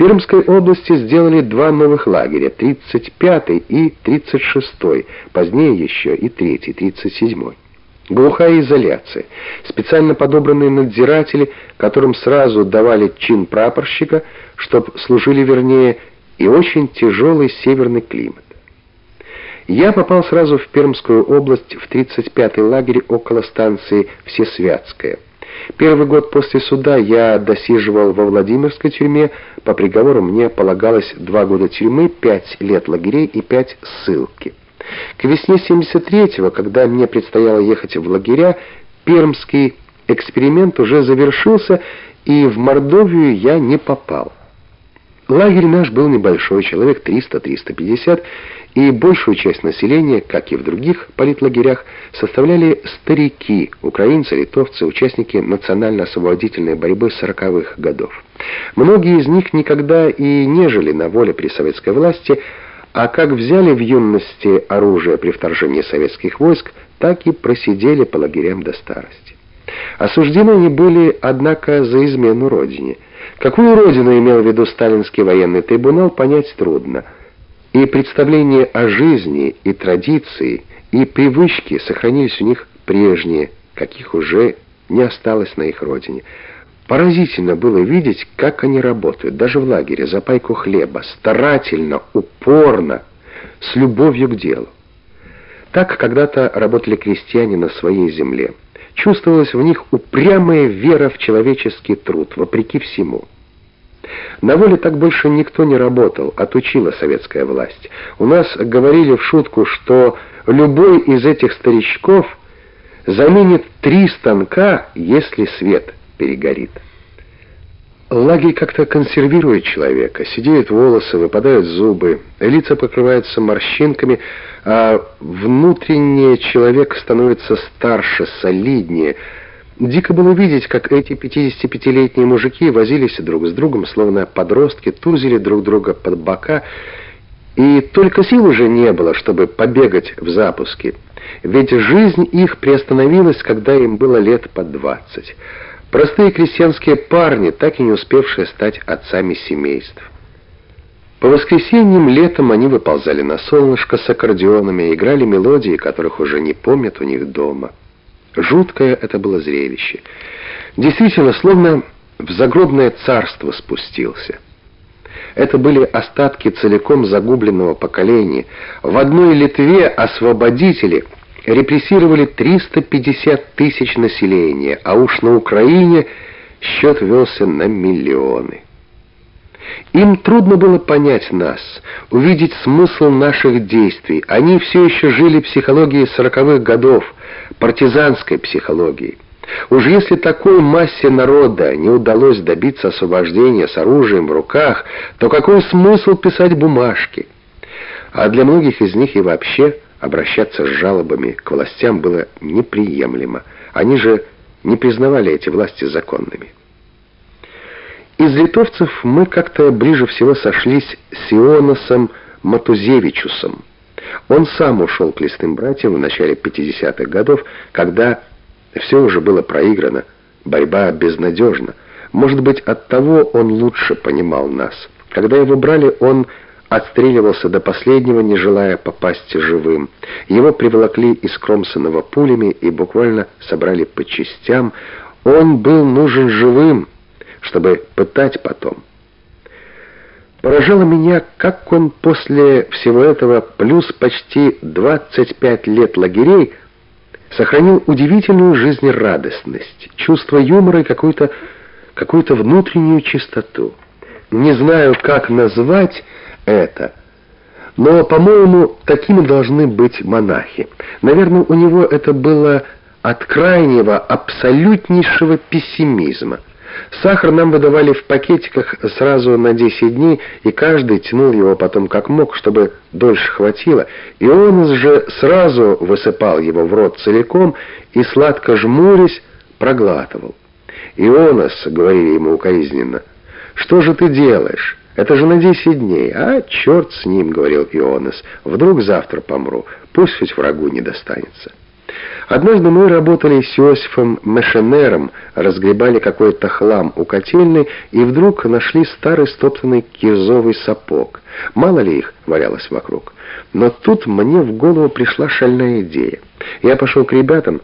Пермской области сделали два новых лагеря, 35-й и 36-й, позднее еще и 3-й, 37-й. Глухая изоляция, специально подобранные надзиратели, которым сразу давали чин прапорщика, чтоб служили вернее, и очень тяжелый северный климат. Я попал сразу в Пермскую область в 35-й лагерь около станции Всесвятская. Первый год после суда я досиживал во Владимирской тюрьме. По приговору мне полагалось два года тюрьмы, пять лет лагерей и пять ссылки. К весне 73-го, когда мне предстояло ехать в лагеря, пермский эксперимент уже завершился, и в Мордовию я не попал. Лагерь наш был небольшой, человек 300-350, и большую часть населения, как и в других политлагерях, составляли старики, украинцы, литовцы, участники национально-освободительной борьбы 40-х годов. Многие из них никогда и не жили на воле при советской власти, а как взяли в юности оружие при вторжении советских войск, так и просидели по лагерям до старости. Осуждены они были, однако, за измену родине. Какую родину имел в виду сталинский военный трибунал, понять трудно – и представления о жизни, и традиции, и привычки сохранились у них прежние, каких уже не осталось на их родине. Поразительно было видеть, как они работают, даже в лагере, за пайку хлеба, старательно, упорно, с любовью к делу. Так когда-то работали крестьяне на своей земле. Чувствовалась в них упрямая вера в человеческий труд, вопреки всему. На воле так больше никто не работал, отучила советская власть. У нас говорили в шутку, что любой из этих старичков заменит три станка, если свет перегорит. Лагерь как-то консервирует человека. Сидеют волосы, выпадают зубы, лица покрываются морщинками, а внутренний человек становится старше, солиднее, Дико было видеть, как эти 55-летние мужики возились друг с другом, словно подростки, тузили друг друга под бока, и только сил уже не было, чтобы побегать в запуске. Ведь жизнь их приостановилась, когда им было лет по 20. Простые крестьянские парни, так и не успевшие стать отцами семейств. По воскресеньям летом они выползали на солнышко с аккордеонами, играли мелодии, которых уже не помнят у них дома. Жуткое это было зрелище. Действительно, словно в загробное царство спустился. Это были остатки целиком загубленного поколения. В одной Литве освободители репрессировали 350 тысяч населения, а уж на Украине счет велся на миллионы. Им трудно было понять нас, увидеть смысл наших действий. Они все еще жили психологией сороковых годов, партизанской психологией. Уж если такой массе народа не удалось добиться освобождения с оружием в руках, то какой смысл писать бумажки? А для многих из них и вообще обращаться с жалобами к властям было неприемлемо. Они же не признавали эти власти законными. Из литовцев мы как-то ближе всего сошлись с Ионасом Матузевичусом. Он сам ушел к лесным братьям в начале 50-х годов, когда все уже было проиграно, борьба безнадежна. Может быть, от того он лучше понимал нас. Когда его брали, он отстреливался до последнего, не желая попасть живым. Его приволокли из Кромсонова пулями и буквально собрали по частям. Он был нужен живым, чтобы пытать потом. Поражало меня, как он после всего этого, плюс почти 25 лет лагерей, сохранил удивительную жизнерадостность, чувство юмора и какую-то какую-то внутреннюю чистоту. Не знаю, как назвать это, но, по-моему, такими должны быть монахи. Наверное, у него это было от крайнего, абсолютнейшего пессимизма. Сахар нам выдавали в пакетиках сразу на 10 дней, и каждый тянул его потом как мог, чтобы дольше хватило. И он же сразу высыпал его в рот целиком и, сладко жмурясь, проглатывал. «Ионас», — говорили ему укоризненно, — «что же ты делаешь? Это же на 10 дней». «А, черт с ним», — говорил Ионас, — «вдруг завтра помру, пусть хоть врагу не достанется». Однажды мы работали с Иосифом Мешенером, разгребали какой-то хлам у котельной и вдруг нашли старый стоптанный кирзовый сапог. Мало ли их валялось вокруг. Но тут мне в голову пришла шальная идея. Я пошел к ребятам,